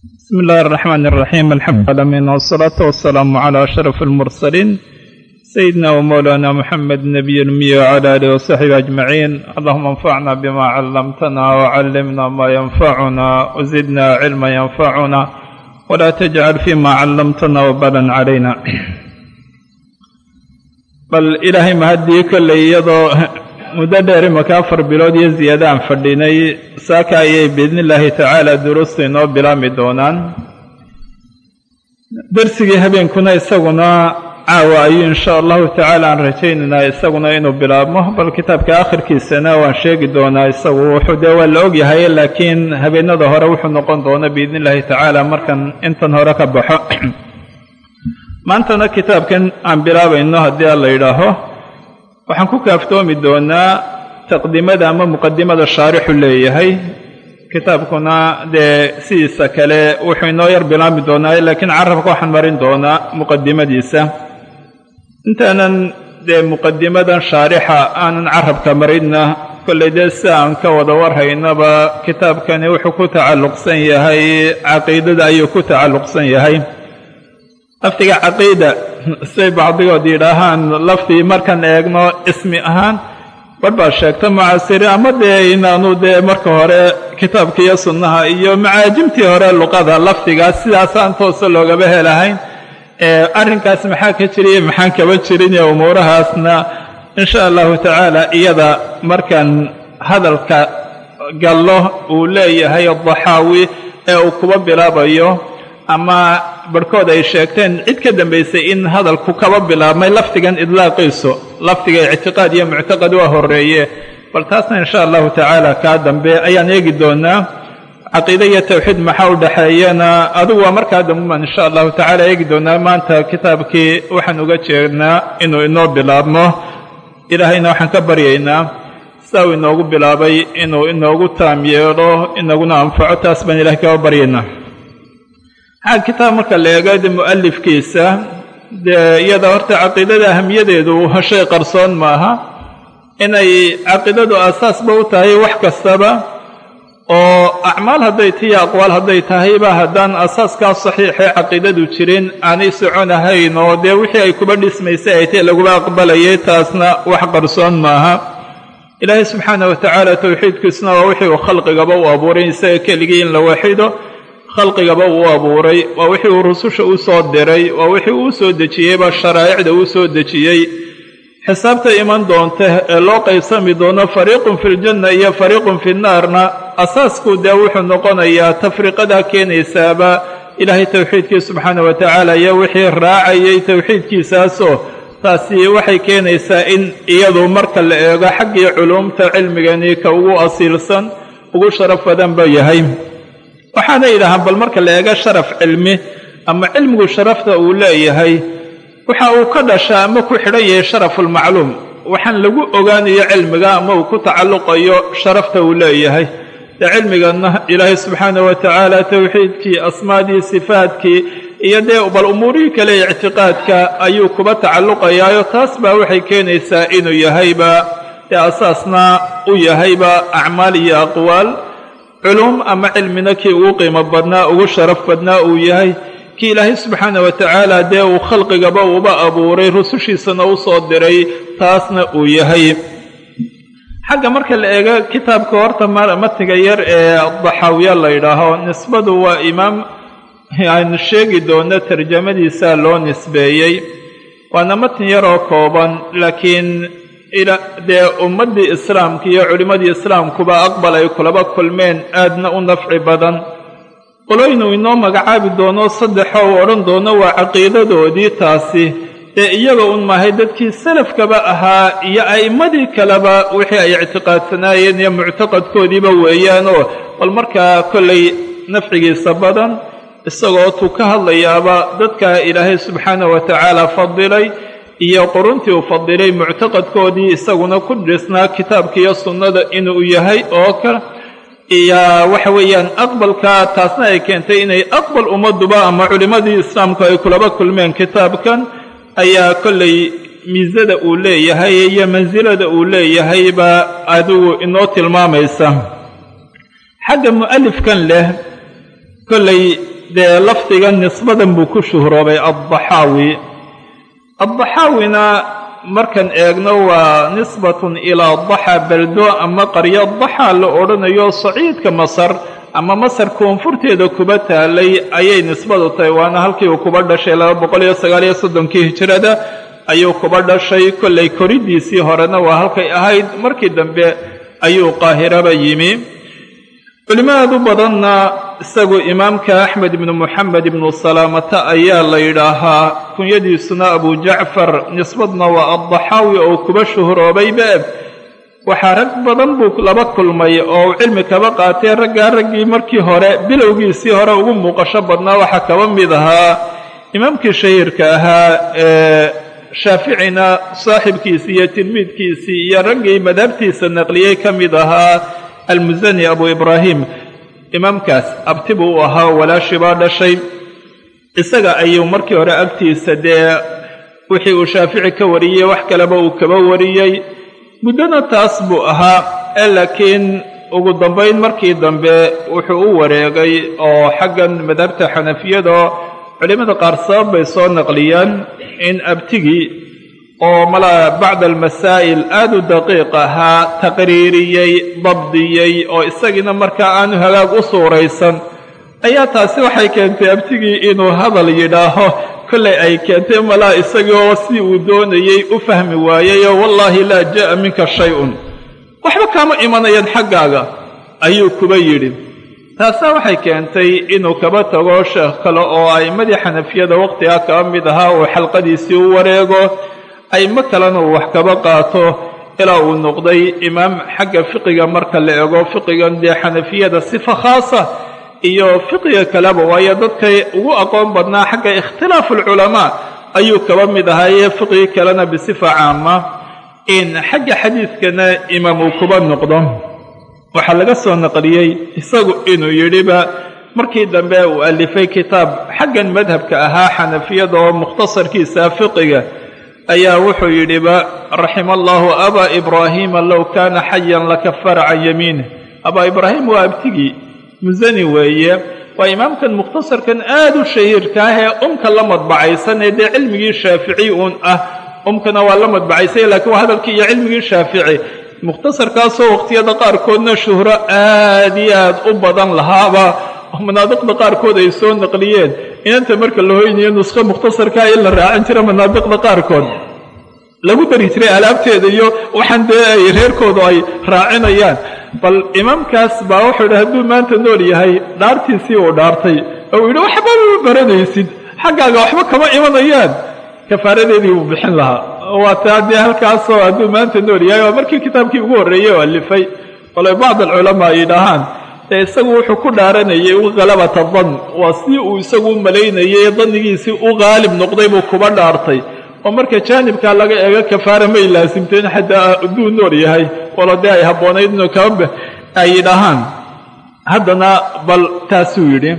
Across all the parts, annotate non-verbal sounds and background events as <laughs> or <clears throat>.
بسم الله الرحمن الرحيم الحمد لله العالمين والصلاة والسلام على أشرف المرسلين سيدنا ومولانا محمد النبي الأمي وعلى آله وصحبه أجمعين اللهم انفعنا بما علمتنا وعلمنا ما ينفعنا وزدنا علما ينفعنا ولا تجعل فيما علمتنا وبالا علينا bal ilaahay mahadii kollay iyadoo muddo dheer imaka afar bilood iyo ziyaado aan fadhinay saaka ayay biidni illaahi tacaala duruusta inoo bilaami doonaan. Darsigii habeenkuna isaguna caawa ayuu insha allahu tacaala aan rajaynaynaa isaguna inuu bilaabmo bal kitaabka akhirkiisana waan sheegi doonaa isagu wuxuu dee waa la ogyahay laakiin habeenada hore wuxuu noqon doona biidni illaahi tacaala markan intan hore ka baxo. <clears throat> Maantana kitaabkan aan bilaabayno haddii aan la yidhaaho waxaan ku kaaftoomi doonaa taqdimada ama muqadimada shaarixu leeyahay. Kitaabkuna dee sidiisa kale wuxuu inoo yar bilaami doonaa laakiin carabka waxaan marin doonaa muqadimadiisa intaanan dee muqadimadan shaarixa aanan carabka marinna kollay dee si aan ka wada warhaynaba kitaabkani wuxuu ku tacalluqsan yahay caqiidada ayuu ku tacalluqsan yahay. Lafdiga caqiida say bacdigood yidhaahaan laftii markaan eegno ismi ahaan bar baa sheegta mucaasiri ama dee inaanu dee marka hore kitaabka iyo sunnaha iyo macaajimtii hore luqada lafdigaas sidaasaan toosa loogaba helahayn arrinkaas maxaa ka jiriyo maxaan kaba jirin iyo umuurahaasna insha allahu tacaala iyada markaan hadalka gallo uu leeyahay daxaawi ee uu kuba bilaabayo ama barhkood ay sheegteen cid ka dambaysay in hadalku kaba bilaabmay lafdigan idlaaqiisu lafdiga ictiqaad iyo muctaqad waa horeeye bal taasna insha allahu tacaala kaa dambe ayaan eegi doonaa caqiide iyo tawxiid maxaa u dhexeeyana adigu waa markaa dambe baan insha allahu tacaala eegi doonaa. Maanta kitaabkii waxaan uga jeednaa inuu inoo bilaabmo ilaahayna waxaan ka baryaynaa saa uu inoogu bilaabay inuu inoogu taam yeelo inaguna anfaco taas baan ilahay kaba baryaynaa xagga kitaab marka la eego de mu'alifkiisa dee iyada horta caqiidada ahamiyadeedu shay qarsoon maaha. Inay caqiidadu aasaasba u tahay wax kastaba oo acmaal hadday tiyo aqwaal hadday tahayba haddaan asaaskaa saxiixee caqiidadu jirin aanay soconahayn oo dee wixii ay kuba dhismaysay ay tae laguba aqbalayay taasna wax qarsoon maaha. Ilaahay subxaana wa tacaala towxiidkiisuna waa wixii uu khalqigaba u abuuray isaga keligii in la waxido khalqigaba uu abuuray waa wixii uu rususha u soo diray waa wixii uu soo dejiyeyba sharaa'icda uu soo dejiyey. Xisaabta iman doonta ee loo qaybsami doono fariiqun fi ljanna iyo fariiqun fi nnaarna asaasku dee wuxuu noqonayaa tafriiqadaa keenaysaaba ilaahay towxiidkii subxaana wa tacaala iyo wixii raacayay towxiidkiisaasoo taasi waxay keenaysaa in iyadu marka la eego xaggii culuumta cilmigani ka ugu asiilsan ugu sharaf badan ba yahay waxaana yidhaahaan bal marka la eego sharaf cilmi ama cilmigu sharafta uu leeyahay waxa uu ka dhashaa ama ku xidhan yahay sharafulmacluum waxaan lagu ogaanayo cilmiga ama uu ku tacalluqayo sharafta uu leeyahay. Dee cilmiganna ilaahay subxaana wa tacaala towxiidkii asmaadii sifaadkii iyo dee bal umuurihii kale ictiqaadka ayuu kuba tacalluqayaayo taas baa waxay keenaysaa inuu yahayba dee asaasna u yahayba acmaal iyo aqwaal culuum ama cilmina kii ugu qiimo badnaa ugu sharaf badnaa uu yahay kii ilaahay subxaana wa tacaala dee uu khalqigaba uba abuuray rusushiisana u soo diray taasna uu yahay. Xagga marka la eego kitaabka horta matniga yar ee daxaawiya la yidhaaho nisbadu waa imaam aynu sheegi doono tarjamadiisa loo nisbeeyey. Waana matn yar oo kooban laakiin dee ummaddii islaamka iyo culimmadii islaamkuba aqbal ay kulaba kulmeen aadna u nafci badan. Qoloynuu inoo magacaabi doono saddexoo u odhan doono waa caqiidadoodii taasi dee iyaga un maahay dadkii salafkaba ahaa iyo a'immadii kaleba wixii ay ictiqaadsanaayeen iyo muctaqadkoodiiba weeyaanoo bal markaa kollay nafcigiisa badan isagoo tuu ka hadlayaaba dadka ilaahay subxaana wa tacaala fadilay iyo quruntii uu fadilay muctaqadkoodii isaguna ku dhisnaa kitaabka iyo sunnada inuu yahay oo kale. Iyo waxa weeyaan aqbalka taasna ay keentay inay aqbal ummadduba ama culimmadii islaamku ay kulaba kulmeen kitaabkan ayaa kollay miisada uu leeyahay iyo mansilada uu leeyahayba adigu inoo tilmaamaysa. Xagga mu'alifkan leh kollay dee lafdiga nisbadan buu ku shuhroobay addaxaawi addaxaawina markan eegno waa nisbatun ilaa daxa baldo ama qaryo daxa la odhanayo saciidka masar ama masar koonfurteeda kuba taalay ayay nisbadu tahay. Waana halkii uu kuba dhashay laba boqol iyo sagaal iyo soddonkii hijrada ayuu kuba dhashay. Kollay koridiisii horena waa halkay ahayd. Markii dambe ayuu qaahiraba yimi culimmaadu badanna isagu imaamka axmed ibnu moxamed ibnu salaamata ayaa la yidhaahaa kunyadiisuna abu jacfar nisbadna waa addaxaawi oo kuba shuhroobayba waxaa rag badan buu laba kulmay oo uu cilmi kaba qaatee raggaa raggii markii hore bilowgiisii hore ugu muuqasho badnaa waxaa kaba mid ahaa. Imaamkii shahiirka ahaa ee shaaficina saaxibkiisii iyo tilmiidkiisii iyo raggii madhabtiisa naqliyey ka mid ahaa almusani abu ibraahim imaamkaas abti buu u ahaa walaashii baa dhashay. Isaga ayuu markii hore agtiisa dee wixii uu shaafici ka wariyey wax kaleba uu kaba wariyey. Muddona taas buu ahaa ee laakiin ugu dambayn markii dambe wuxuu u wareegay oo xaggan madhabta xanafiyada culimmada qaar sabab bay soo naqliyaan in abtigii oo bacda almasaa'il aad u daqiiq ahaa taqriiriyey dabdiyey oo isagiina markaa aanu hagaag u suuraysan ayaa taasi waxay keentay abtigii inuu hadal yidhaaho. Kollay ay keentay malaa isagoo si uu doonayey u fahmi waayeyoo wallaahi laa jaa'a minka shay-un. Waxba kaama imanayaan xaggaaga ayuu kuba yidhi. Taasaa waxay keentay inuu kaba tago sheekh kale oo a'immadii xanafiyada wakhtigaa kaba mid ahaa uu xalqadiisii u wareego a'imo kalena uu wax kaba qaato ilaa uu noqday imaam xagga fiqiga marka la eego fiqigan dee xanafiyada sifa khaasa iyo fiqiga kaleba waayo dadkay ugu aqoon badnaa xagga ikhtilaafu alculamaa ayuu kaba mid ahaaye fiqigi kalena bisifa caama in xagga xadiidkana imaam uu kuba noqdo. Waxaa laga soo naqliyey isagu inuu yidhiba markii dambe uu alifay kitaab xaggan madhabka ahaa xanafiyada oo mukhtasarkiisa fiqiga ayaa wuxuu yidhiba raxima allaahu abaa ibraahiima low kaana xayan lakafara can yamiinih abaa ibraahim waa abtigii musani weeye. Waa imaamkan mukhtasarkan aad u shahiirka ah ee umka la madbacaysan ee dee cilmigii shaafici uun ah. Umkana waa la madbacaysay laakiin waa hadalkii iyo cilmigii shaafici. Mukhtasarkaasoo waqhtiyada qaarkoodna shuhro aad iyo aad u badan lahaaba. Manaadiqda qaarkood ay soo naqliyeen inanta marka la hoynayo nuskho mukhtasarkaa in la raacin jira manaadiqda qaarkood lagu dari jiray alaabteeda iyo waxaan dee ay reerkoodu ay raacinayaan. Bal imaamkaas baa wuxuu yidhi hadduu maanta nool yahay dhaartiisii uu dhaartay. Oo uu yidhi waxba ma baranaysid xaggaaga waxba kama imanayaan. Kafaaradeedii buu bixin lahaa. Waa taa dee halkaasoo hadduu maanta nool yahay waa markii kitaabkii ugu horreeyey oo alifay. Wala bacd alculamaa ay dhahaan ee isagu wuxuu ku dhaaranayay halabata dan waa si uu isagu u malaynayay dannigiisii u qaalib noqday buu kuba dhaartay. Oo marka jaanibkaa laga eego kafaara may laasimteen xataa hadduu nool yahay walo dee ay habboonayd inuu kaba ay yidhaahaan haddana bal taasuu yidhi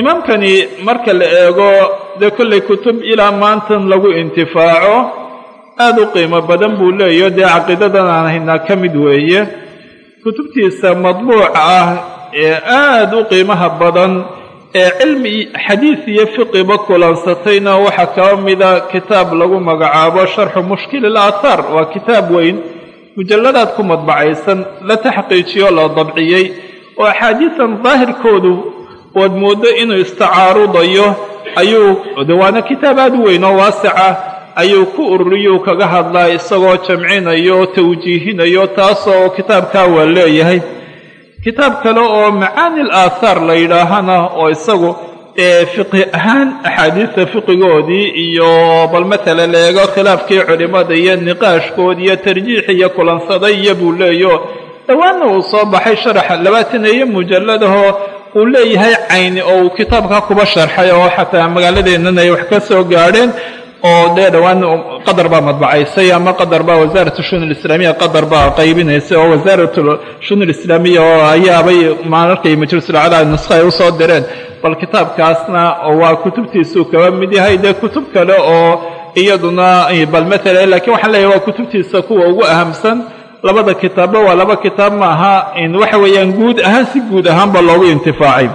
imaamkani marka la eego dee kollay kutub ilaa maantan lagu intifaaco aad u qiimo badan buu leeyaho dee caqiidadan aan haynaa ka mid weeye kutubtiisa madbuuca ah ee aad u qiimaha badan ee cilmi xadiid iyo fiqiba kulansatayna waxaa kaba mida kitaab lagu magacaabo sharxu mushkil alaathaar waa kitaab weyn mujalladaad ku madbacaysan la taxqiijiyo la dabciyey oo axaadiisan daahirkoodu waad mooddo inuu istacaarudayo ayuu de waana kitaab aad weyn oo waasica ayuu ku ururiyuu kaga hadlaa isagoo jamcinayo oo tawjiihinayo taasoo kitaabkaa waa leeyahay. Kitaab kale oo macaani l aathaar la yidhaahana oo isagu ee fiqi ahaan axaadiista fiqigoodii iyo bal matala la eego khilaafkii culimmada iyo niqaashkood iyo tarjiix iyo kulansaday iyo buu leeyo. Dhowaanna uu soo baxay sharax labaataneeyo mujalladahoo uu leeyahay cayni oo uu kitaabka kuba sharxay oo xataa magaaladeennan ay wax ka soo gaadheen oo dee dhowaan qadar baa madbacaysay ama qadar baa wasaarat shun alislaamiya qadar baa qaybinaysay oo wasaarat shun alislaamiya oo ayaabay maalarkay majlisulaclaa nuskha ay u soo direen. Bal kitaabkaasna waa kutubtiisuu kaba mid yahay dee kutub kale oo iyaduna bal matala lakiin waxaan leeyahay waa kutubtiisa kuwa ugu ahamsan. Labada kitaabba waa laba kitaab maaha waxa weeyaan guud ahaan si guud ahaanba loogu intifaacay.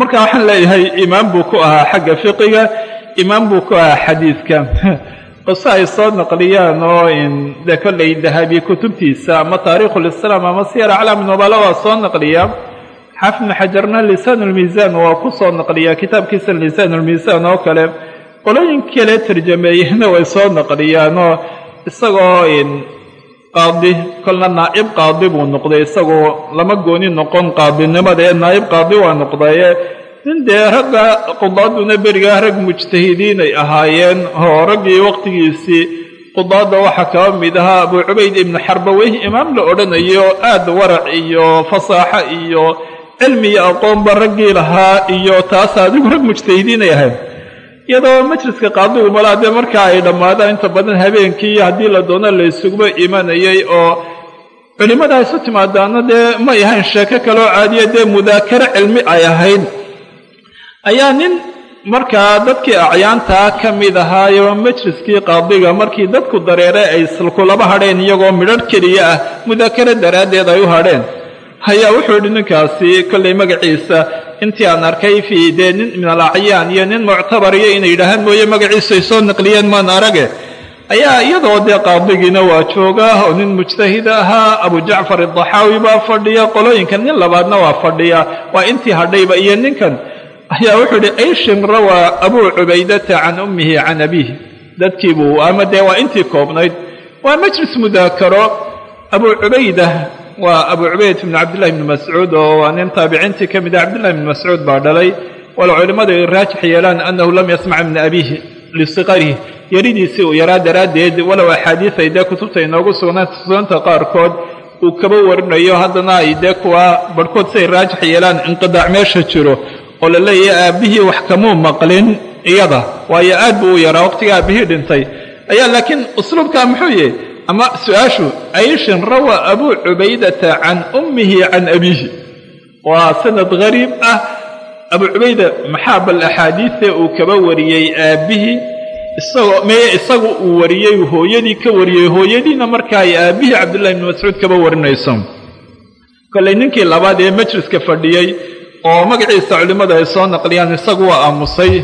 Marka waxaan leeyahay imaam buu ku ahaa xagga fiqiga imaam buu ku ahaa xadiidka. <laughs> Qise ay soo naqliyaan oo de kollay dahabi kutubtiisa ama taariikhulislaam ama siyar aclaam nubala waa soo naqliya xaafid ibnu xajarna lisaan ulmiisaan waa ku soo naqliyaa kitaabkiisa lisaan ulmiisaan oo kale. Qolooyin kale tarjameeyena way soo naqliyaanoo isagoo qaadi kolna naa'ib qaadi buu noqday isagoo lama gooni noqon qaadinimada ee naa'ib qaadi waa noqdaye nin dee ragga qudaaduna berigaa rag mujtahidiin ay ahaayeen oo raggii waqtigiisii qudaadda waxaa kaba mid ahaa abuu cubayd ibnu xarbaweyh imaam la odhanayo aad warac iyo fasaaxo iyo cilmi iyo aqoonba raggii lahaa iyo taas adigu rag mujtahidiin ay ahayn iyadoo majliska qaadigu malaa dee markaa ay dhammaadaan inta badan habeenkii haddii la doono la isuguba imanayay oo culimmada isu timaadaana dee may ahayn sheeko kaloo caadiya dee mudaakaro cilmi ay ahayd ayaa nin markaa dadkii acyaantaa ka mid ahaayo majliskii qaadiga markii dadku dareere ay silkulaba hadheen iyagoo midharh keliya ah mudaakaro daraaddeed ay u hadheen. Ayaa wuxuu yidhi ninkaasi kollay magaciisa intii aan arkay fii dee nin min alacyaan iyo nin muctabar iyo inay yidhaahaan mooye magaciisu ay soo naqliyeen maan arage. Ayaa iyadoo dee qaadigiina waa jooga oo nin mujtahid ahaa abu jacfar adaxaawi baa fadhiya qolooyinkan nin labaadna waa fadhiya. Waa intii hadhayba iyo ninkan ayaa wuxuu idhi ayshin rawaa abuu cubaydata can ummihi can abiihi dadkiibuu ama dee waa intii koobnayd? Waa majlis mudaakaro. Abuu cubayda waa abu cubayd bn cabdillahi bni mascuud oo waa nin taabiciintii ka mid ah. Cabdillahi bni mascuud baa dhalay. Walow culimmadu ay raajix yeelaan annahu lam yasmac min abiihi lisikarihi yaridiisii uu yaraa daraaddeed walow axaadiis ay dee kutubta inoogu sugnaanta qaarkood uu kaba warinayo. Haddana ay dee kuwa barhkood siay raajix yeelaan inqidaac meesha jiro oo la leeyahay aabbihii wax kamuu maqlin iyada waayo aad buu u yaraa waqtiga aabbihii dhintay. Ayaa laakiin usluubkaa muxuu yahy ama su'aashu ayshin rawaa abuu cubaydata can ummihi can abiihi. Waa sanad gariib ah. Abuu cubayda maxaa bal axaadiiste uu kaba wariyey aabbihii? Isagoo meye isagu uu wariyey hooyadii ka wariyey hooyadiina marka ay aabbihii cabdullahi bni mascuud kaba warinayso. Kollay ninkii labaad ee majliska fadhiyey oo magaciisa culimmadu ay soo naqliyaan isagu waa aamusay.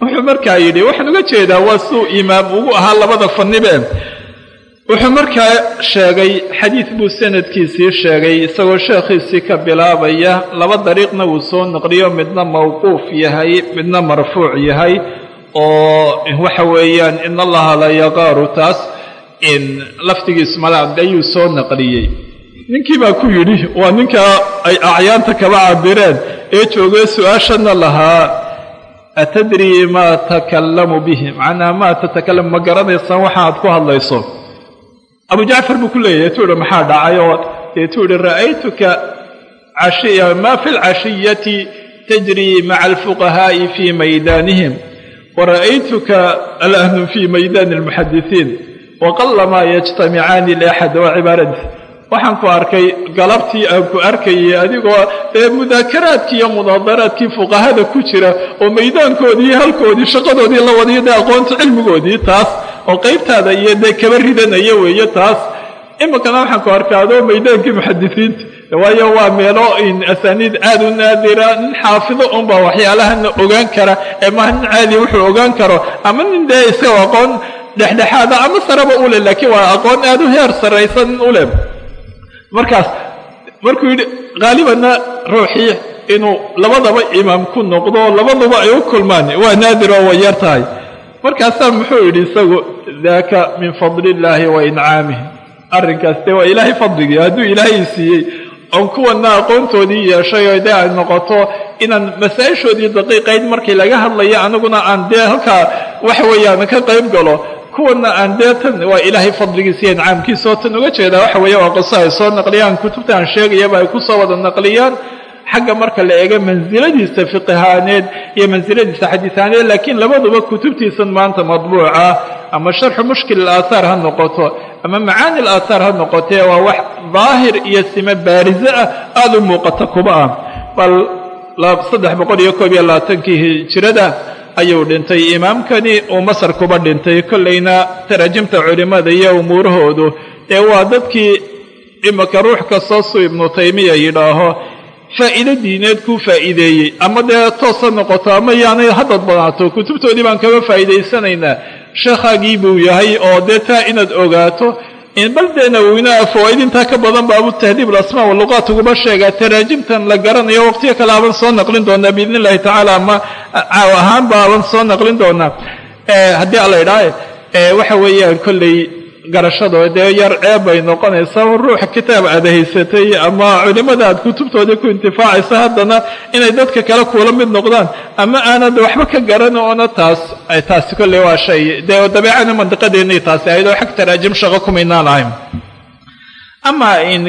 Wuxuu markaa yidhi waxaan uga jeedaa waa suu imaam ugu ahaa labada fannibe. Wuxuu markaa sheegay xadiid buu sanadkiisii sheegay isagoo sheekhiisii ka bilaabaya laba dariiqna wuu soo naqliyo midna mawquuf yahay midna marfuuc yahay oo waxa weeyaan in allaha la yaqaaru taas in laftigiisu malaad ayuu soo naqliyey ninkii baa ku yidhi waa ninka ay acyaanta kaba cabireen ee joogay su'aashana lahaa atadrii maa takallamu bihi? Macnaa maa tatakallamu ma garanaysaan waxa aad ku hadlayso. Abu jacfar buu ku leeyahay tuu idhi maxaa dhacay oo deetuu idhi ra'aytuka cashiya maa fi lcashiyati tajrii maca alfuqahaa'i fii maydaanihim wa ra'aytuka alahnu fii maydaani almuxadisiin waqalamaa yajtamicaani liaxad waa cibaaradiis waxaan ku arkay galabtii aan ku arkayay adigoo ee mudaakaraadkii iyo munaadaraadkii fuqahada ku jira oo maydaankoodii halkoodii shaqadoodii la wadiyo dee aqoonta cilmigoodii taas oo qaybtaada iyo dee kaba ridanaya weeye taas. Iminkana waxaan ku arkay adoo maydaankii muxadisiinta waayo waa meelo asaaniid aad u naadira nin xaafido unbaa waxyaalahana ogaan kara ee maha nin caadi wuxuu ogaan karo ama nin dee isaga aqoon dhexdhexaada ama saraba u leh laakiin waa aqoon aad u heer sarraysan u leh markaas markuu yidhi haalibanna ruuxii inuu labadaba imaam ku noqdo labaduba ay u kulmaan waa naadir oo way yar tahay. Markaasaa muxuu yidhi isagu daaka min fadli illaahi wa incaamih arrinkaas dee waa ilaahay fadligii hadduu ilaahay siiyey oon kuwana aqoontoodii yeeshay oo dee ay noqoto inaan masaa-ishoodii daqiiqayd markii laga hadlayo aniguna aan dee halkaa waxa weeyaan ka qayb galo kuwana aan dee tan waa ilaahay fadligiisa iyo incaamkiisa oo uga jeedaa. Waxa weeye waa qiso ay soo naqliyaan kutubta aan sheegayaba ay ku soo wada naqliyaan. Xagga marka la eego mansiladiisa fiqihaaneed iyo mansiladiisa xadiisaaneed laakiin labaduba kutubtiisan maanta madbuuca ama sharxu mushkil alaahaar ha noqoto ama macaani alaahaar ha noqotee waa wax daahir iyo sime baariso ah aada u muuqata kuba ah. Bal saddex boqol iyo koob iyo labaatankii hijirada ayuu dhintay imaamkani uu masar kuba dhintay. Kollayna taraajimta culimmada iyo umuurahoodu ee waa dadkii imika ruux kastoo suu ibnu taymiya yidhaaho faa'iido diineed kuu faa'iideeyey. Ama dee toosa noqoto ama yaanay haddad badnaato kutubtoodii baan kaba faa'iidaysanaynaa. Sheekhaagii buu yahay oo dee taa inaad ogaato bal dee nawowinaa fawaaid intaa ka badan baabu tahdiib alasmaa waluqaat uguma sheegaa taraajimtan la garanayo waqtiyo kale soo naqlin doonaa biidn illahi tacaala ama caaw ahaan soo naqlin doonaa. Haddii alla idhaahe waxa weeyaan kolley garashado dee yar ceeb bay noqonaysaa ruux kitaab aad haysatay ama culimmada aad kutubtoodii ku intifaacaysa haddana inay dadka kale kuula mid noqdaan. Ama aanad waxba ka garan oona taas taasi kolley waa shay. Dee dabeecana mandiqadeennay taasi ahayd oo xag taraajim shaqo kumaynaan ahayn ama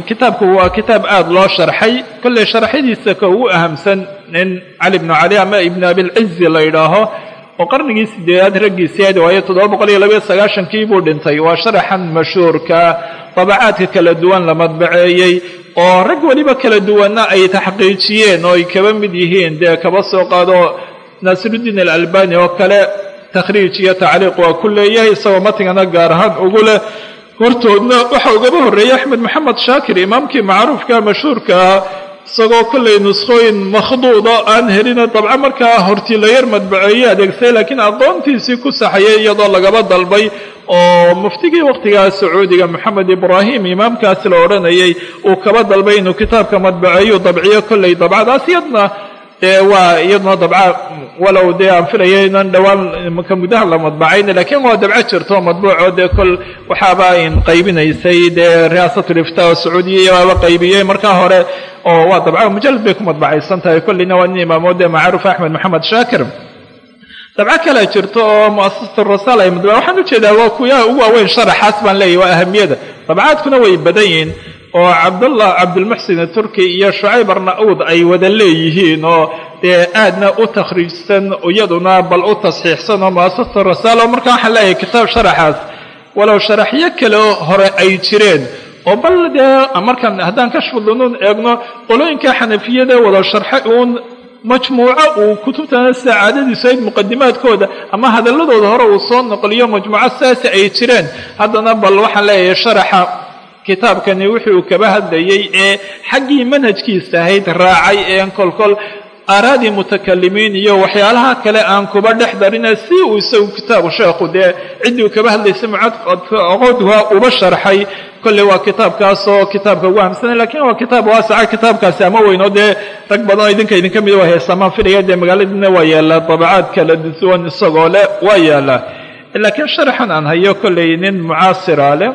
kitaabku waa kitaab aada loo sharxay kolley sharaxyadiisa ka ugu ahamsan nin cali bnu cali ama ibnu abilcizi la yidhaaho oo qarnigii sideedaad raggiisii aad waayo toddoba boqol iyo labayo sagaashankii buu dhintay. Waa sharaxan mashhuurka. Dabacaadka kala duwan la madbaceeyey oo rag weliba kala duwanna ay taxqiijiyeen oo ay kaba mid yihiin. Dee kaba soo qaado naasirudiin alalbani oo kale takhriij iyo tacliiq waa ku leeyahay isagoo matigana gaar ahaan ugu leh. Hortoodna waxa ugaba horreeyey axmed maxamed shaakir imaamkii macruufka mashhuurkaa isagoo kollay nuskhooyin makhduuda aan helina dabco markaa hortii la yar madbaceeye adeegsay laakiin aqoontiisii ku saxayay iyadoo lagaba dalbay oo muftigii wakhtigaa sacuudiga moxamed ibraahim imaamkaasi la odhanayay uu kaba dalbay inuu kitaabka madbaceeyu dabciyo kollay dabcadaas iyadna dee waa iyaduna dabca walow dee aan filaya inan dhowaan ka muddaha la madbacayna lakiin waa dabco jirto madbuuco dee kol waxaaba in qaybinaysay dee riyaasatulifta sacuudiya baaba qaybiyey. Markaa hore oo waa dabca mujalad bay ku madbacaysan tahay. Kolleyna waa nin imaamo dee macruuf axmed maxamed shaakir. Dabco kale jirto oo muasasat rasaal ay madba waxaan u jeedaa waa kuyaa ugu waaweyn sharaxaas baan leeyahy waa ahamiyada. Dabcaadkuna way badan yihiin oo cabdullah cabdilmuxsin turki iyo shucayb arna'uud ay wada leeyihiin oo dee aadna u takhriijsan iyaduna bal u tasxiixsan oo muasasata rasaal oo markaa waxaan leeyahay kitaab sharaxaas walow sharaxyo kale hore ay jireen oo bal dee markaan haddaan kashfu dunuun eegno qolooyinka xanafiyada wada sharxe uun majmuuco uu kutubtana sida caadadiisu ayd muqadimaadkooda ama hadalladooda hore uu soo noqliyo majmuuco saasi ay jireen. Haddana bal waxaan leeyahay sharaxa kitaabkani wuxuu kaba hadlayay ee xaggii manhajkiisa ahayd raacay een kolkol aaraadii mutakalimiin iyo waxyaalaha kale aan kuba dhex darina si uu isagu kitaabu sheekhu dee ciddii uu kaba hadlaysay mucaqodha uba sharxay. Kolley waa kitaabkaasoo kitaabka ugu hamsanay lakiin waa kitaab waasaca kitaabkaasi ama weynoo dee rag badanoo idinka idinka mida waa heesamaan filaya dee magaaladiina waa yaallaa dabacaad kala duwan isagoo leh waa yaallaa laakiin sharaxan aan hayo kolley nin mucaasira leh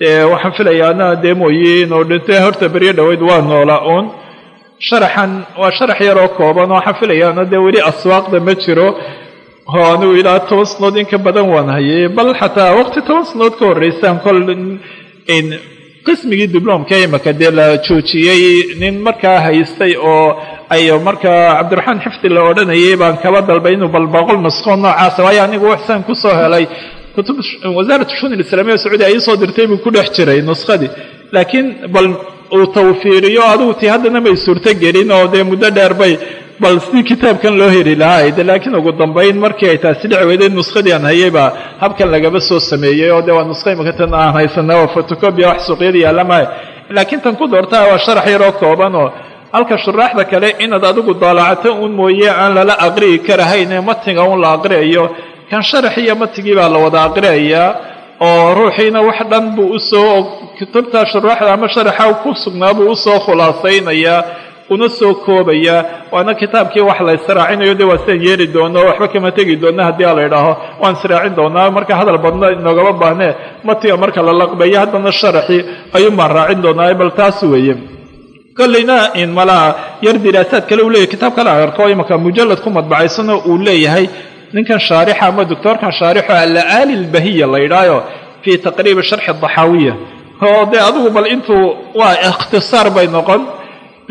waxaan filayaana dee mooye inuu dhintay. Horta beryo dhoweyd waa noola uun. Sharaxan waa sharax yaroo kooban. Oo waxaan filayaana dee weli aswaaqda ma jiro. Oo anigu ilaa toban sanood in ka badan waan hayay. Bal xataa waqti toban sanood ka horreysaan kol qismigii dibloomka imaka dee la joojiyey nin markaa haystay oo ay markaa cabdiraxmaan xifdi la odhanayay baan kaba dalbay inuu bal boqol nuskoo noocaasa waayo anigu waxsaan ku soo helay. kutub wasaarat shun islamiya sacuudiya ay soo dirtay buu ku dhex jiray nuskadii laakiin bal uu tawfiiriyo adigu tii haddana may suurto gelin oo dee muddo dheer bay bal sidii kitaabkan loo heli lahaa de laakiin ugu dambayn markii ay taasi dhici weyday nuskadii aan hayay baa habkan lagaba soo sameeyey oo dee waa nuska imaka aan haysana oo photocopia wax suuqyada yaalla maayo laakiin tan ku doortaa waa sharax yaroo kooban oo halka shuraaxda kale inaad adigu daalacato uun mooye aan lala aqri'i karahayn ee matiga uun la aqri'ayo kan sharax iyo matigii baa la wada aqri'ayaa oo ruuxiina wax dhan buu u soo kutubta shuraaxda ama sharaxa ku sugnaa buu u soo khulaasaynayaa una soo koobayaa. Waana kitaabkii wax la israacinayo dee waa yeeli doono waxba kama tegi doona haddii a la idhaaho waan israacin doonaa. Marka hadal badno inoogama baahnee matiga marka la laqbeeyo haddana sharaxii ayuunbaan raacin doonaa bal taas weeye. Kollayna in malaha yar diraasaad kale uu leeyahy kitaab kale arko imaka mujalad ku madbacaysano uu leeyahay ninkan shaarixa ama doctoorkan shaarixo alla-aali lbahiya la yidhaayo fii taqriibi sharxi daxaawiya oo dee adigu bal intuu waa ikhtisaar bay noqon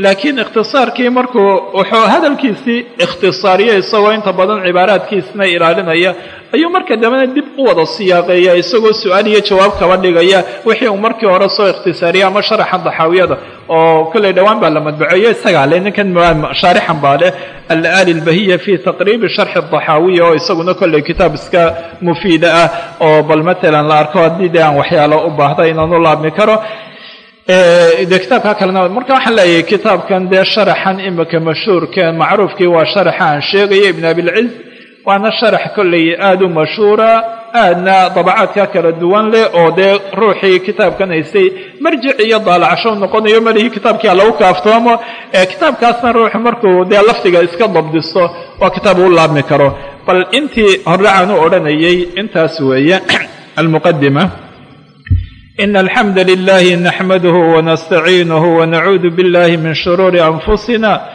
laakiin ikhtisaarkii markuu wuxuu hadalkiisii ikhtisaariya isagoo inta badan cibaaraadkiisna ilaalinaya ayuu marka dambena dib u wada siyaaqeeya isagoo su'aal iyo jawaab kaba dhigaya wixii uu markii hore soo ikhtisaariya ama sharaxan daxaawiyada oo kollay dhowaan baa la madbaceeyo isagaa ninkan shaarixan baa leh al-aali albahiya fii taqriibi sharxi daxaawiya oo isaguna kollay kitaab iska mufiida ah oo bal matalan la arko haddii dee aan waxyaalo u baahda inaan u laabmi karo. Dee kitaabka kalena marka waxaan leeyahay kitaabkan dee sharaxan imika mashhuurkeen macruufkii waa sharaxa aan sheegaya ibn abilciz waana sharax kolley aada u mashhuura aadna dabacaadka kala duwan leh oo dee ruuxii kitaabkan haystay marjic iyo daalacasho noqonayo malihii kitaabkia lagu kaaftoomo kitaabkaasna ruuxu markuu dee laftiga iska dabdisto waa kitaab u laabmi karo. Bal intii hore aan u odhanayay intaas weeye <clears throat> almuqadima in alxamda lilahi naxmaduhu wanastaciinuhu wanacuudu biاllahi min shuruuri anfusina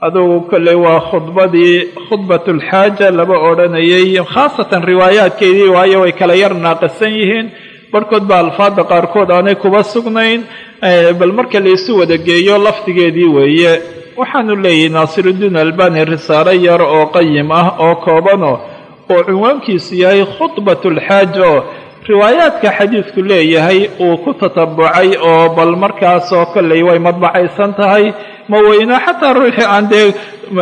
adugu kolley waa khudbadii khudbat ulxaaja laba odhanayay khaasatan riwaayaadkeedii waayo way kala yar naaqisan yihiin. Barhkood baa alfaada qaarkood aanay kuba sugnayn bal marka laysu wada geeyo lafdigeedii weeye. Waxaanu leeyahay naasirudiin albani risaalo yar oo qayim ah oo koobano oo cinwaankiisu yahay khudbat ulxaaja oo riwaayaadka xadiidku leeyahay uu ku tatabucay oo bal markaasoo kolley way madbacaysan tahay ma weyno xataa ruuxii aan dee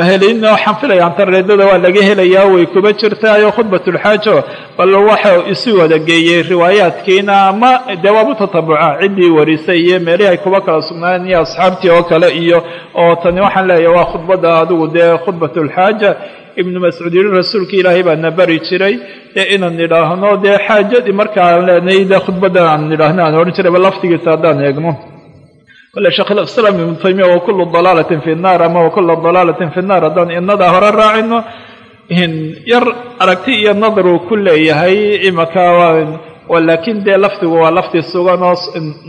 helin waxaan filaya antareedada waa laga helayaa way kuba jirtaayo khudbatulxaajo bal waxa isu wada geeyey riwaayaadkiina ama dee waabu tatabuca ciddii warisay iyo meelihii ay kuba kala sugnaayeen iyo asxaabtii oo kale iyo oo tani waxaan leeyahay waa khudbadda adigu dee khudbatulxaaja ibnu mascuud yidhi rasuulka ilaahay baa na bari jiray dee inaan nidhaahno dee xaajadii markaan leenay dee khudbaddan aan nidhaahno aan odhan jiray bal laftigiisa haddaan eegno. Wala sheekh alislaam ibnu taymiya wa kullu dalaalatin fi nnaar ama wa kulla dalaalatin fi nnaar haddaan inadaa hore raacino yar aragti iyo nadar uu ku leeyahay imaka laakiin dee lafdigu waa lafdi sugan oo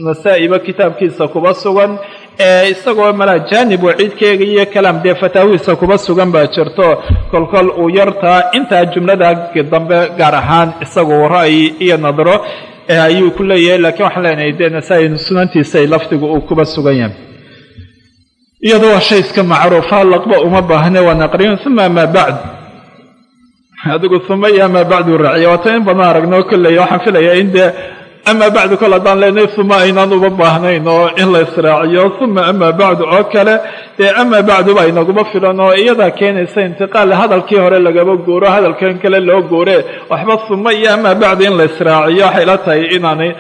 nasaa-iba kitaabkiisa kuba sugan ee isagoo malaa jaanib waciidkeega iyo kalaam dee fataawihiisa kuba sugan baa jirto. Kolkol uu yartaa intaa jumlada dambe gaar ahaan isagu ra'yi iyo nadro ayuu ku leeyahay lakiin waxaan leenahay dee nasaa-i sunantiisay lafdigu uu kuba sugan yahay. Iyadoo waa shay iska macruufa laqba uma baahne waa naqriyun uma amaa bacd adigu uma iyo amaa bacdu raaciya waata in badan aragno kolley waxaan filayaa in dee amaa bacdu kol haddaan leenahay uma aynaan uma baahnayn oo in la israaciyo uma amaa bacdu oo kale dee amaa bacdu baa inaguma filan oo iyadaa keenaysa intiqaal hadalkii hore lagaba guuro hadalkan kale loo guure waxba uma iyo amaa bacdu in la israaciyo waxay la tahay inaanay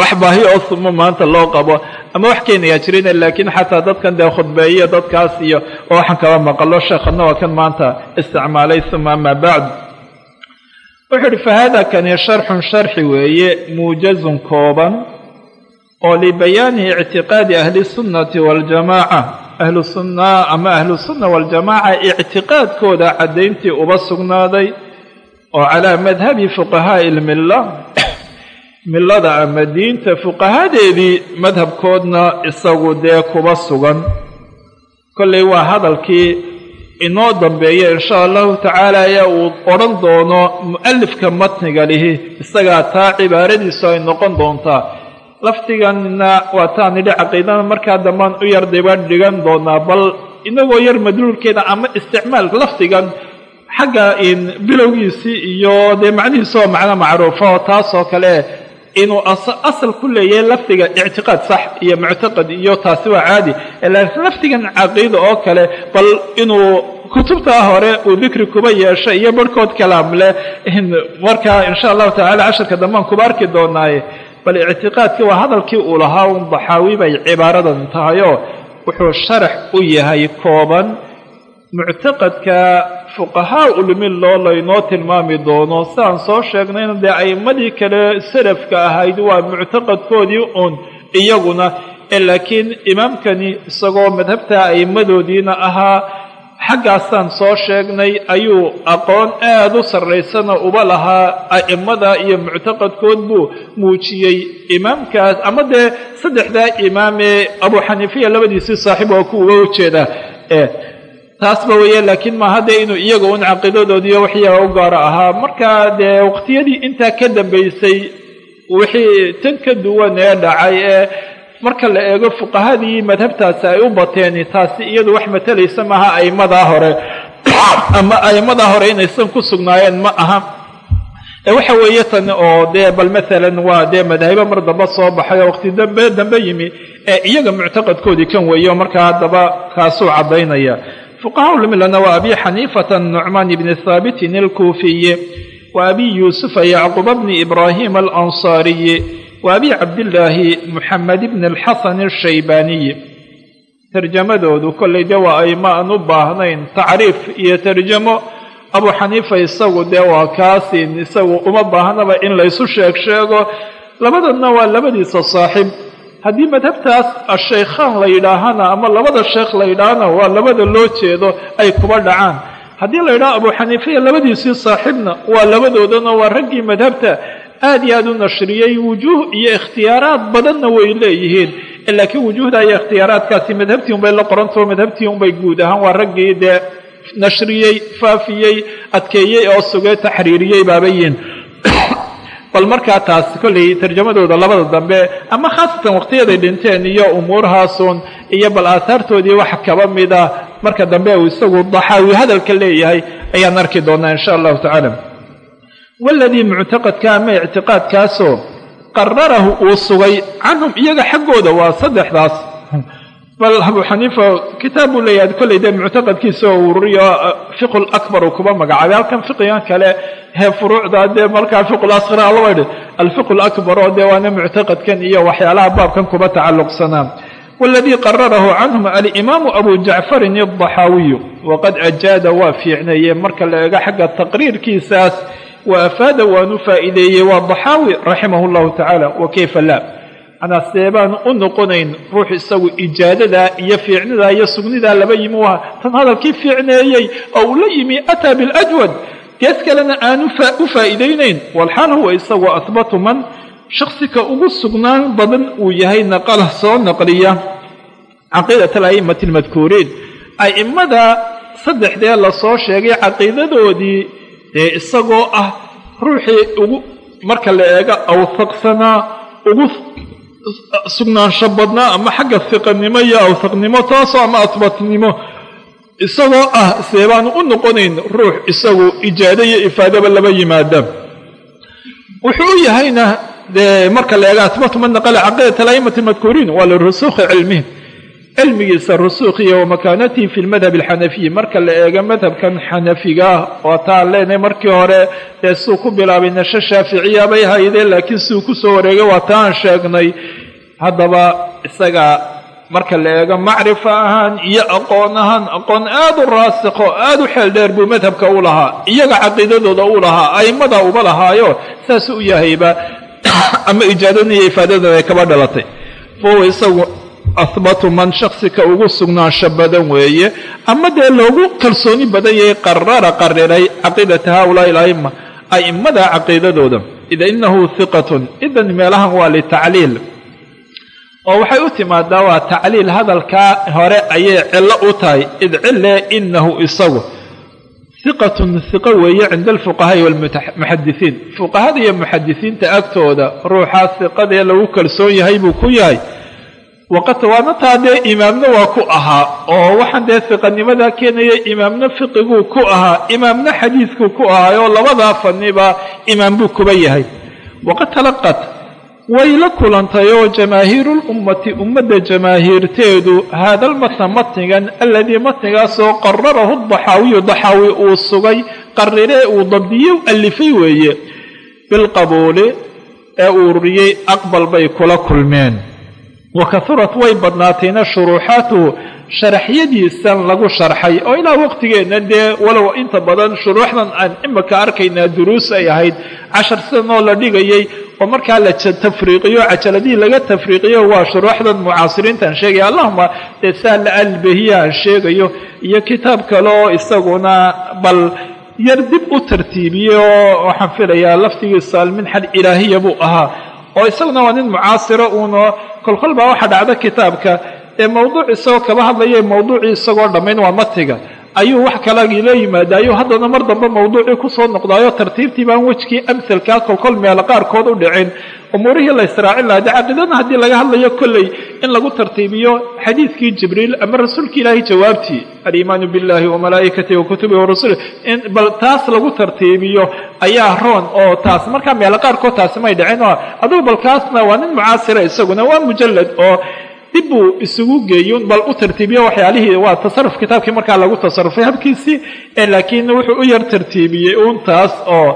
wax baahi oo sumo maanta loo qabo ama wax keenayaa jirin laakiin xataa dadkan dee khudbeeyo dadkaas iyo oo waxaan kaba maqalo sheekhana waa kan maanta isticmaalay uma amaa bacdu wuxuu uhi fahada kani sharxun sharxi weeye muujazun kooban oo libayaani ictiqaadi ahli sunnati waljamaaca ahlu sunna ama ahlu sunna waljamaaca ictiqaadkooda caddayntii uba sugnaaday oo calaa madhabi fuqahaa'i ilmilla millada ama diinta fuqahadeedii madhabkoodna isagu dee kuba sugan. Kolley waa hadalkii inoo dambeeya insha allahu tacaala ayaa uu odhan doono mu'alifka matniga lihi isagaa taa cibaaradiisu ay noqon doontaa. Lafdiganna waa taan nidhi caqiidada markaa dambaan u yar diba dhigan doonaa bal inagoo yar madluulkeeda ama isticmaal lafdigan xagga bilowgiisii iyo dee macnihiisa oo macno macruufa oo taasoo kale inuu asal ku leeyahay lafdiga ictiqaad sax iyo muctaqad iyo taasi waa caadi. Laakiin lafdigan caqiida oo kale bal inuu kutubtaa hore uu dikri kuba yeeshay iyo barhkood kalaam leh markaa insha allahu tacala casharka dambaan kuba arki doonaaye. Bal ictiqaadkii waa hadalkii uu lahaa un daxaawi bay cibaaradan tahayoo wuxuu sharax u yahay kooban muctaqadka fuqahaa ulmiloo laynoo tilmaami doono siaan soo sheegnayna dee a'imadii kale salafka ahayd waa muctaqadkoodii uun iyaguna laakiin imaamkani isagoo madhabta a'immadoodiina ahaa xaggaasaan soo sheegnay ayuu aqoon aada u sarraysana uba lahaa a'immada iyo muctaqadkood buu muujiyey imaamkaas. Ama dee saddexdaa imaamee abu xaniifiya labadiisii saaxiib waa kuwa ujeeda taasba weeye laakiin maaha dee inuu iyaga un caqiidadoodiiyo waxyaaba u gaaro ahaa. Markaa dee waqtiyadii intaa ka dambaysay wixii tan ka duwan ee dhacay ee marka la eego fuqahadii madhabtaasi ay u bateen taasi iyadu wax matalaysa maaha a'immadaa hore. <coughs> Ama a'immadaa hore inaysan ku sugnaayeen ma aha. Waxa weeye tan oo dee bal maalan waa dee madahabo mar damba soo baxay oo waqti dambe dambe yimi ee iyaga muctaqadkoodii kan weeyo markaa haddaba kaasuu caddaynaya fuqahaa ulmilana waa abi xaniifata nucmaan ibni thaabitin alkuufiyi wa abi yuusufa yacquba bni ibraahim alansaariyi wa abi cabdillaahi moxamed ibni alxasan alshaybaaniyi tarjamadoodu kollay dee waa ayma aan u baahnayn tacriif iyo tarjamo abu xaniifa isagu dee waa kaasin isagu uma baahnaba in laysu sheeg sheego labadanna waa labadiisa saaxiib haddii madhabtaas ashaykhaan la yidhaahana ama labada sheekh la yidhaahana waa labada loo jeedo ay kuba dhacaan. Haddii la yidhaho abu xaniifaya labadiisii saaxiibna waa labadoodana waa raggii madhabta aad iyo aad u nashriyey wujuuh iyo ikhtiyaaraad badanna way leeyihiin. Laakiin wujuuhda iyo ikhtiyaaraadkaasi madhabtii unbay la qorantao madhabtii unbay guud ahaan waa raggii dee nashriyey faafiyey adkeeyey oo sugay taxriiriyey baabayiin bal markaa taas kollay tarjamadooda labada dambe ama khaasatan waqtiyaday dhinteen iyo umuurahaasun iyo bal aahaartoodii wax kaba mida marka dambe uu isagu daxaawi hadalka leeyahay ayaan arki doonaa insha allahu tacaala waladii muctaqadka ama ictiqaadkaasoo qararahu uu sugay canhum iyaga xaggooda waa saddexdaas bal abu xaniifa kitaab buu leeyahay kollay dee muctaqadkiisa oo ururiyo fiqu lakbar uu kuba magacaabay halkan fiqigan kale hee furuucda dee markaa fiqu lasqar alaba idhi alfiqu lakbar oo dee waana muctaqadkan iyo waxyaalaha baabkan kuba tacalluqsanaa waladii qararahu canhum alimaamu abu jacfarin adaxaawiyu waqad ajaada waa fiicneeye marka la eego xagga taqriirkiisaas wa afaada waanu faa'iideeyey waa daxaawi raximah llahu tacaala wa kayfa laa anaa seebaan u noqonayn ruux isagu ijaadadaa iyo fiicnidaa iyo sugnidaa laba yimi waa tan hadalkii fiicneeyey oo uu la yimi ataa biljwad gees kalena aanu u faa'iidaynayn. Walxaal huwa isagu ahbatu man shaksika ugu sugnaan badan uu yahay naqala soo naqliya. Caqiidat ala'immati almadkuuriin a'immada saddexdee la soo sheegay caqiidadoodii dee isagoo ah ruuxii ugu marka la eego awhaqsanaa ugu sugnaansho badnaa ama xagga hiqanimo iyo awhaqnimo taasoo ama asbatnimo isagoo ah seebaanu u noqonayn ruux isagu ijaado iyo ifaadaba laba yimaada. Wuxuu u yahayna dee marka la eego asbatu man naqala caqiidat ala'immati almadkuuriin waa lirusukhi cilmihi cilmigiisa rusuukhiya wa makaanatihi fi lmadhab alxanafiyi marka la eego madhabkan xanafigaah oo taan leenahay markii hore dee suu ku bilaabay nasho shaaficiya bay haydeen laakiin siuu ku soo wareegay waa taan sheegnay. Haddaba isaga marka la eego macrifa ahaan iyo aqoon ahaan aqoon aad u raasikho aad u xeel dheer buu madhabka u lahaa iyaga caqiidadooda u lahaa a'immada uba lahaayo saasuu u yahayba. <coughs> Ama ijaadadan iyo ifaadadan ay kaba dhalatay. Fahuwa isagu ahbatu man shaksika ugu sugnaansho badan weeye ama dee loogu kalsooni badan yahay qarara qariray caqiidata haulaai ala'imma a'immada caqiidadooda ida inahu hiqatun idan meelahan waa litacliil oo waxay u timaadaa waa tacliil hadalkaa hore ayay cillo u tahay id cille inahu isagu hiqatun hiqo weeye cinda alfuqahaai walmuxadisiin fuqahada iyo muxadisiinta agtooda ruuxaa hiqadee lagu kalsoon yahay buu ku yahay waqad waana taa dee imaamna waa ku ahaa. Oo waxaan dee hiqanimadaa keenaya imaamna fiqiguu ku ahaa imaamna xadiidkuu ku ahaa oo labadaa faniba imaam buu kuba yahay. Waqad talaqat way la kulantay oo jamaahiiru lummati ummadda jamaahiirteedu haada almatna matnigan aladii matnigaasoo qararahu daxaawiyu daxaawi uu sugay qariree uu dabdiyey u alifay weeye bilqabuuli ee uu ururiyey aqbal bay kula kulmeen wa kahurat way badnaatayna shuruuxaatuhu sharaxyadiisan lagu sharxay. Oo ilaa waqtigeenna dee walow inta badan shuruuxdan aan imika arkaynaa duruus ay ahayd. Cashar sidanoo la dhigayay oo markaa la tafriiqiyo cajaladihii laga tafriiqiyo waa shuruuxdan mucaasiriintaan sheegaya allahuma dee saal albehiya aan sheegayo. Iyo kitaab kale oo isaguna bal yar dib u tartiibiyey oo waxaan filayaa laftigiisa alminxal ilaahiya buu ahaa oo isaguna waa nin mucaasira uuna kolkol baa waxaa dhacda kitaabka ee mawduuc isagoo kaba hadlaya mawduucii isagoo dhammayn waa matiga ayuu wax kalagila yimaadaayo haddana mar dambe mawduucii ku soo noqdaayo tartiibtii baan wejkii amhalkaa kolkol meelo qaarkood u dhicin. Umuurihii la israacin lahaa de caqiidadna haddii laga hadlayo kolley in lagu tartiibiyo xadiidkii jibriil ama rasuulka ilaahay jawaabtii aliimaanu billahi wa malaa'ikatihi wa kutubihi wa rasulih in bal taas lagu tartiibiyo ayaa roon oo taas markaa meelo qaarkood taasi may dhicin oo adugu bal kaasna waa nin mucaasira isaguna waa mujallad oo dib buu isugu geeyun bal u tartiibiyo waxyaalihii waa tasaruf kitaabkii markaa lagu tasarufay habkiisii laakiin wuxuu u yar tartiibiyey uun taas oo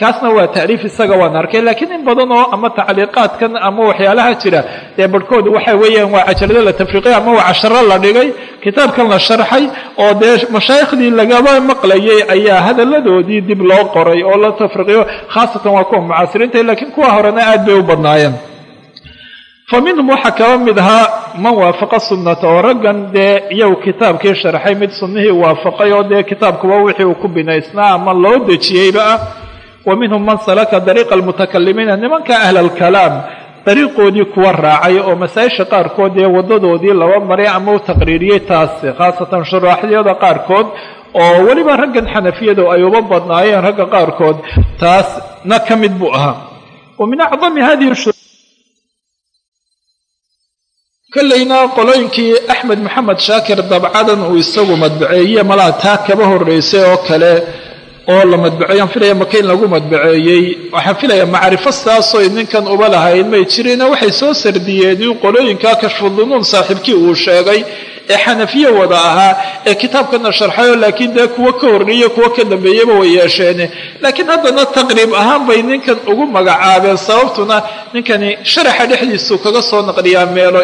kaasna waa tacriif isaga waan arkay. Laakiin in badan oo ama tacliiqaadkan ama waxyaalaha jira dee barhkood waxa weeyaan waa cajalado la tafriiqay ama waa casharo la dhigay kitaabkan la sharxay oo dee mashaayikhdii lagaba maqlayay ayaa hadalladoodii dib loo qoray oo la tafriiqiyo khaasatan waa kuwa mucaasiriinta laakiin kuwa horena aad bay u badnaayeen fa minhum waxaa kaba mid ahaa man waafaqa sunnata oo raggan dee iyagu kitaabkii sharxay mid sunnihii waafaqay oo dee kitaabkuba wixii uu ku binaysnaa ama loo dejiyeyba ah. Wa minhum man salaka dariiqa almutakalimiina nimanka ahla alkalaam dariiqoodii kuwa raacay oo masaa-isha qaarkood dee waddadoodii laba maray ama u taqriiriyey taasi khaasatan shuraaxyada qaarkood oo weliba raggan xanafiyadu ay uba badnaayeen ragga qaarkood taasna ka mid buu ahaa. Wa min acdami hadihi kollayna qolooyinkii axmed maxamed shaakir dabcadan uu isagu madbaceeye malaa taa kaba horreysay oo kale oo la madbaceeyo aan filaya maka in lagu madbaceeyey. Waxaan filaya macrifo sidaasoo ninkan uba lahayn may jirina waxay soo sardiyeen in qolooyinkaa kashfudunuun saaxiibkii uu sheegay ee xanafiye wada ahaa ee kitaabkana sharxayo laakiin dee kuwo ka horreeye kuwo ka dambeeyeba way yeesheene laakiin haddana taqriib ahaan bay ninkan ugu magacaabeen sababtuna ninkani sharaxa dhexdiisuu kaga soo naqliyaa meelo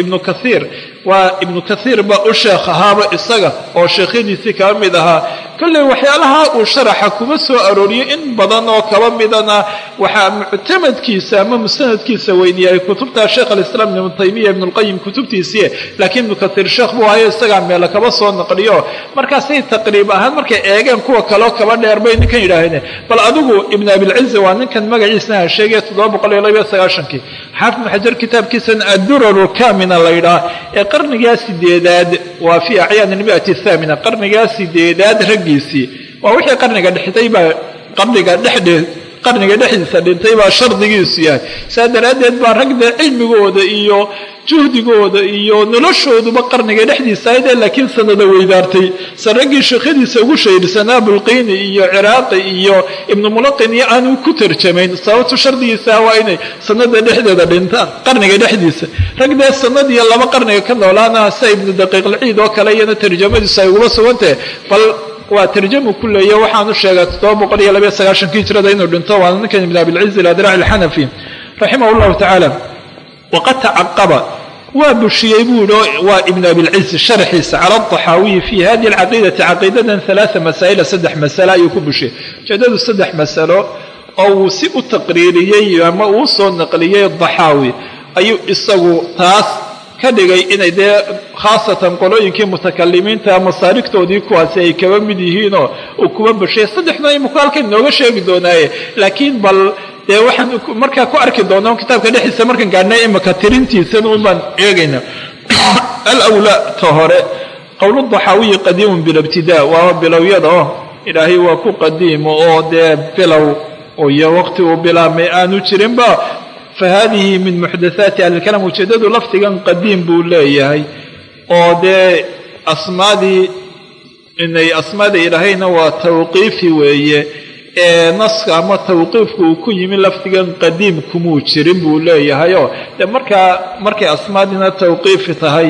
ibnu kathiir waa ibnu kathiir ba u sheekh ahaaba isaga oo sheekhyadiisii kaba mid ahaa. Kolley waxyaalaha uu sharaxa kuma soo arooriyo in badan oo kaba midana waxaa muctamadkiisa ama mustanadkiisa weyniyay kutubta sheekh alislaam ibnu taymiya ibnulqayim kutubtiisii laakiin ibnu kathiir sheekh buu hayo isagaa meelo kaba soo naqliyo. Markaasay taqriib ahaan markay eegeen kuwa kaleo kaba dheer bay ninkan yidhaaheen bal adigu ibnu abilcizi waa ninkan magaciisna aan sheegaya toddoba boqol iyo labayo sagaashankii xaafid xajar kitaabkiisan adduraru kamina la yidhaah ee qarnigaa sideedaad waa fii acyaan ilmi'ati athaamina qarnigaa sideedaad raggiisii. Waa wixii qarniga dhextay baa qarniga dhexdee qarniga dhexdiisa dhintay baa shardigiisu yahay. Saa daraaddeed baa ragda cilmigooda iyo juhdigooda iyo noloshooduba qarniga dhexdiisa aydee laakiin sanada weydaartay. Se raggii sheekhadiisa ugu shahiirsanaa bulqiini iyo ciraaqi iyo ibnu mulaqin iyo aanu ku tarjamayn sababtu shardigiisa waa inay sanada dhexdeeda dhintaan qarniga dhexdiisa. Ragdee sanadiiyo laba qarniga ka noolaana sida ibnu daqiiqilciid oo kale iyana tarjamadiisu ay uguba sugantahe bal waa tarjamu ku leeya waxaanu labayo sagaashankii hijrada inuu dhinto waana ninkan ibn abilciz aladirac alxanafi raximah llahu tacaala waqad tacaqaba waa bushiyey buu yihi waa ibn abilciz sharxiisa cala alطaxaawiyi fi hadihi alcaqiidati caqiidadan alaaa masaa'ila saddex masalo ayuu ku bushiyey. Ujeedadu saddex masalo oo uu si u taqriiriyey ama uu soo naqliyey daxaawi ayuu isagu taas ka dhigay inay dee khaasatan qolooyinkii mutakalimiinta masaarigtoodii kuwaasi ay kaba mid yihiinoo uu kuba bushiyey saddexna imuku halkan inooga sheegi doonaaye. Laakiin bal dee waxaan markaa ku arki doonaa kitaabka dhexdiisa markaan gaadhnay imaka tirintiisana un baan eegayna. <coughs> Alawlaa ta hore qowlu daxaawiyi qadiimun bilibtidaa waaba bilowyada oo ilaahay waa ku qadiimo oo dee bilow iyo waqti uu bilaabmay aanu jirinba fahadihi min muxdathaati ahlilkalam ujeeddadu lafdigan qadiim buu leeyahay oo dee asmaadii inay asmaada ilaahayna waa tawqiifi weeye ee naska ama tawqiifku uu ku yimi lafdigan qadiim kumuu jirin buu leeyahayoo dee markaa markay asmaadiina tawqiifi tahay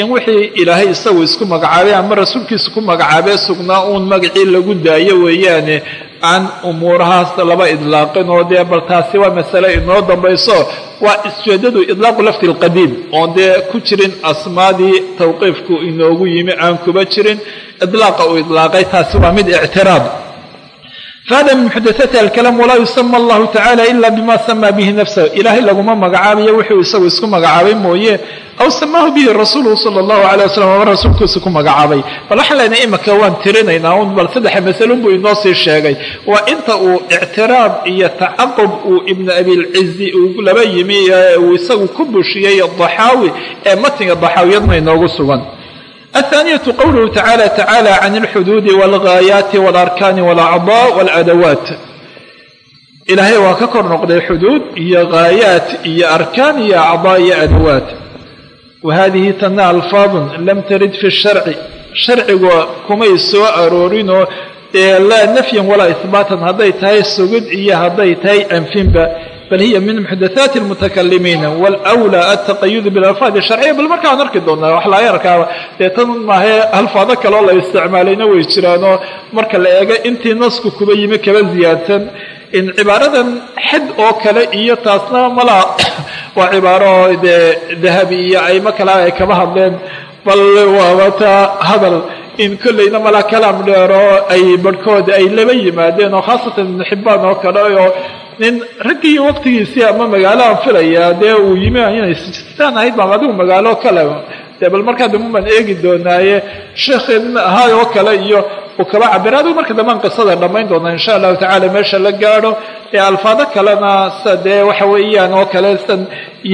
in wixii ilaahay isagu isku magacaabay ama rasuulkiisa ku magacaabee sugnaa uun magacii lagu daayo weeyaane aan umuurahaas laba idlaaqin oo dee bal taasi waa masale inoo dambayso waa isjeedadu idlaaqu lafdi alqadiim oon dee ku jirin asmaadii tawqiifku inoogu yimi aan kuba jirin idlaaqa uu idlaaqay taasi waa mid ictiraad fahada min muxadaثaati alkalaam walaa yusama allahu tacala ila bima sama bihi nafsahu. Ilaahay laguma magacaabayo wuxuu isagu isku magacaabay mooye. Aw samaahu bihi rasuuluhu sala allahu alay wasalam ama rasuulkiisa ku magacaabay. Bal waxaan leenahay imaka waan tirinaynaa un bal saddexa masalun buu inoo sii sheegay. Waa inta uu ictiraad iyo tacaqub uu ibnu abilcizi uu laba yimi uu isagu ku bushiyey daxaawi ee matniga daxaawiyadna inoogu sugan الثانية qwله تaعالى تaعالى عن الxدود والغايات والأركان والأعضاء والأdوات ilaahay waa ka kor noqday xuduud iyo غاaيaaت iyo أركان iyo أعضاء iyo أdوات وhadihi tana ألفاaظ lam تrid في الشharc sharciga kumay soo aroorinoo laa نfya walaa إثbاaتا hadday tahay sugid iyo hadday tahay anfinba bal hiya min muxdathaati almutakalimiina wlwlaa altaqayudu bilalfaadi sharciya bal markaan arki doonaa wax laga arkaaba dee tan maahee alfaado kaloo la isticmaalayna way jiraanoo marka la eego intii nasku kuba yimi kaba ziyaadsan. Cibaaradan xad oo kale iyo taasna malaa <coughs> waa cibaaro dee dahabi iyo aymo kale ay kaba hadleen. Bal waaba taa hadal. In kollayna malaa kalaam dheero ay barhkooda ay laba yimaadeen oo khaasatan xibbaan oo kale oo nin raggii waqtigiisii ama magaaloaan filayaa dee uu yimi inay sijistaan ahayd baan adigu magaalo kale dee bal markaa dambe baan eegi doonaaye sheekhin ahaay oo kale iyo uu kaba cabira adigu marka dambaan qisada dhammayn doonaa insha allahu tacala meesha la gaadho ee alfaado kalena sa dee waxa weeyaan oo kale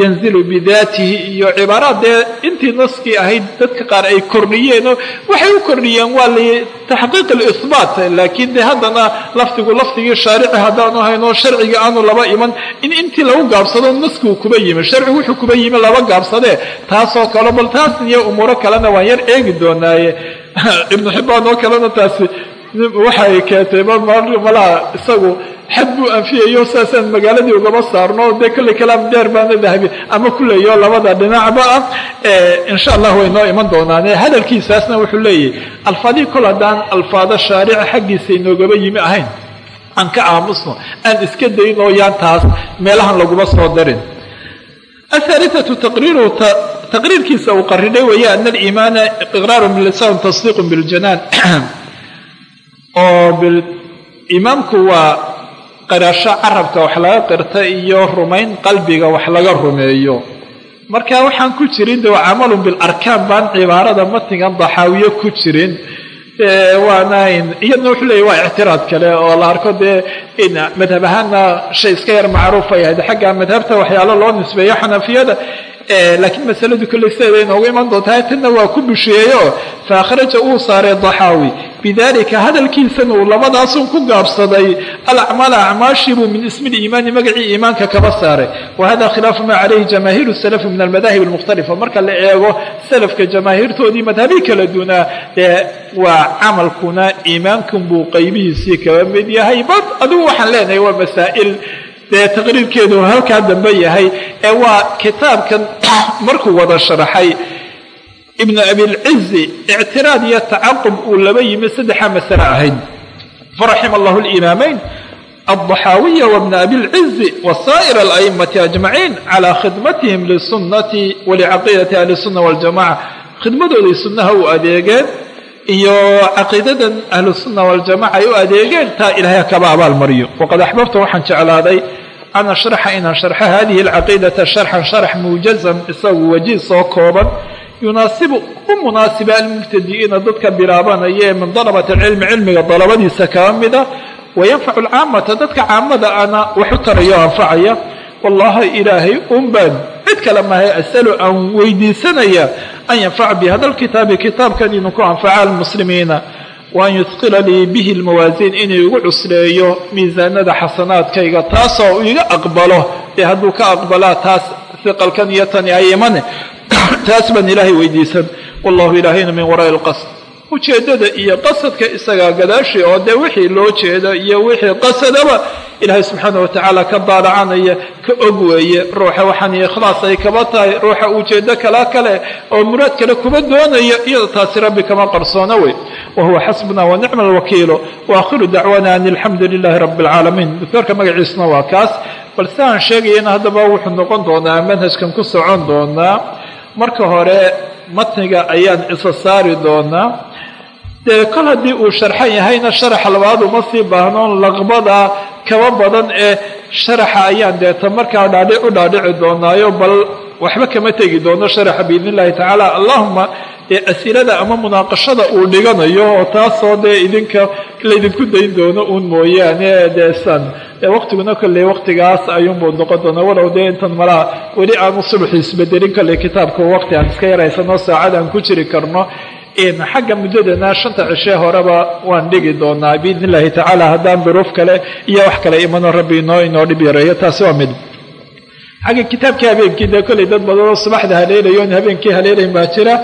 yanzilu bidaatihi iyo cibaaraad dee intii naskii ahayd dadka qaar ay kordhiyeenoo waxay u kordhiyeen waa litaxqiiq alisbaat laakiin dee haddana lafdigu lafdigii shaarici haddaanu haynoo sharciga aanu laba iman in intii lagu gaabsado naskigu kuba yimi sharcigu wuxuu kuba yimi laba gaabsadee taasoo kale bal taas iyo umuuro kalena waan yar eegi doonaaye <laughs> ibnu xibbaan oo kalena taasi waxay keentay malaa isagu xad buu anfiyayo saasaan magaaladii ugaba saarno dee kolley kalaam dheer baana dahabi ama kuleeyo labada dhinacba ah. Insha allah way noo iman doonaan hadalkiisaasna wuxuu leeyahy alfaadii kol haddaan alfaado shaarica xaggiisa inoogaba yimi ahayn. Aan ka aamusno aan iska daynoo yaan taas meelahan laguma soo darin. Athaalithatu taqriiruhu taqriirkiisa uu qarinay weeye ana aliimaana iqraaru bilisan tasdiiqu biljanaan <clears throat> oo iimaanku waa qirasho carabka wax laga qirta iyo rumayn qalbiga wax laga rumeeyo. Marka waxaan ku jirin de camalun bilarkaan baan cibaarada matnigan daxaawiye ku jirin. Waana iyadna wuxuu leeyahy waa ictiraad kale oo la arko dee madhab ahaanna shay iska yar macruuf ay ahayd. Xagga madhabta waxyaalo loo nisbeeyo xanafiyada laakiin masaladu kolley sideeda inoogu iman doontaa tanna waa ku busheeyeyo fa akhraja uu saaray daxaawi bidalika hadalkiisana uu labadaasun ku gaabsaday. Alacmaala acmaashiibuu min ismi liimaani magacii iimaanka kaba saaray. Wa hada khilaafu maa calayhi jamaahiiru salafi min almadaahib almukhtalifa marka la eego salafka jamaahiirtoodii madhabii kala dunaa ee waa camalkuna iimaankan buu qaybihiisii kaba mid yahay. Bad adigu waxaan leenahay waa masaa'il dee taqriirkeedu halkaa dambe yahay ee waa kitaabkan markuu wada sharaxay ibnu abilcizi ictiraad iyo tacaqub uu laba yimi saddexa masale ahayd faraxima allahu alimaamayn aldaxaawiya wabna abilcizi wasaa'ir ala'immati ajmaciin calaa khidmatihim lisunnati walicaqiidati ahli sunna waljamaca khidmadooday sunnaha u adeegeen iyo caqiidadan ahlusunna waljamaca ay u adeegeen taa ilaahay kaba abaalmariyo waqad axbabta waxaan jeclaaday an ashraxa inaan sharxo hadihi alcaqiidata sharxan sharax muujazan isagu wajiid soo kooban. Yunaasibu u munaasiba almubtadi'iina dadka bilaabanaya ee min dalabati alcilmi cilmiga dalabadiisa kaba mida wayanfacu alcaamata dadka caamada ana wax u tarayo anfacaya. Wallahi ilaahay unbaan cid kale mahay asalu aan weydiisanaya an yanfaca bi hada lkitaabi kitaabkan inuu ku anfaca almuslimiina waan yudqila lii bihi lmawaasiin inuu igu cusleeyo miisaanada xasanaadkayga taasoo iga aqbalo dee hadduu ka aqbalaa taas hiqalkan iyo tani ay imane <coughs> taas baan ilaahay weydiisan. Wallahu ilaahayna min waraa'i alqasd ujeeddada iyo qasadka isagaa gadaashii oo dee wixii loo jeeda iyo wixii qasadaba ilaahay subxaana watacaala ka daalacanaya ka og weeye. Ruuxa waxaan ikhlaas ay kaba tahay. Ruuxa ujeedo kala kale oo muraad kale kuma doonaya iyada taasi rabbi kama qarsoona wey. Wahuwa xasbuna wa nicma alwakiilo waakhiru dacwaana an alxamdu lilahi rabi alcaalamiin doctoorka magaciisuna waa kaas. Bal si aan sheegayana haddaba wuxuu noqon doonaa manhajkan ku socon doonaa. Marka hore matniga ayaan isa saari doonaa dee kol haddii uu sharxan yahayna sharaxa labaad uma sii baahnoon laqbada kaba badan ee sharaxa ayaan deeta markaa dhaadhic u dhaadhici doonaayo bal waxba kama tegi doono sharaxa biidn illahi tacaala. Allahuma dee asilada ama munaaqashada uu dhiganayo oo taasoo dee idinka laydinku dayn doono uun mooyaane dee san waqtiguna kolley waqtigaas ayuunbuu noqon doona walow dee intan malaha weli aanu sulxu isbedelin kolley kitaabka waqti aan iska yaraysano saacad aan ku jiri karno xagga muddadana shanta cishee horeba waan dhigi doonaa biidn illahi tacaala haddaan duruuf kale iyo wax kale imano rabbi inoo inoo dhib yareeyo taasi waa mid. Xagga kitaabkii habeenkii dee kolley dad badanoo subaxda haleelayo habeenkii haleelayn baa jira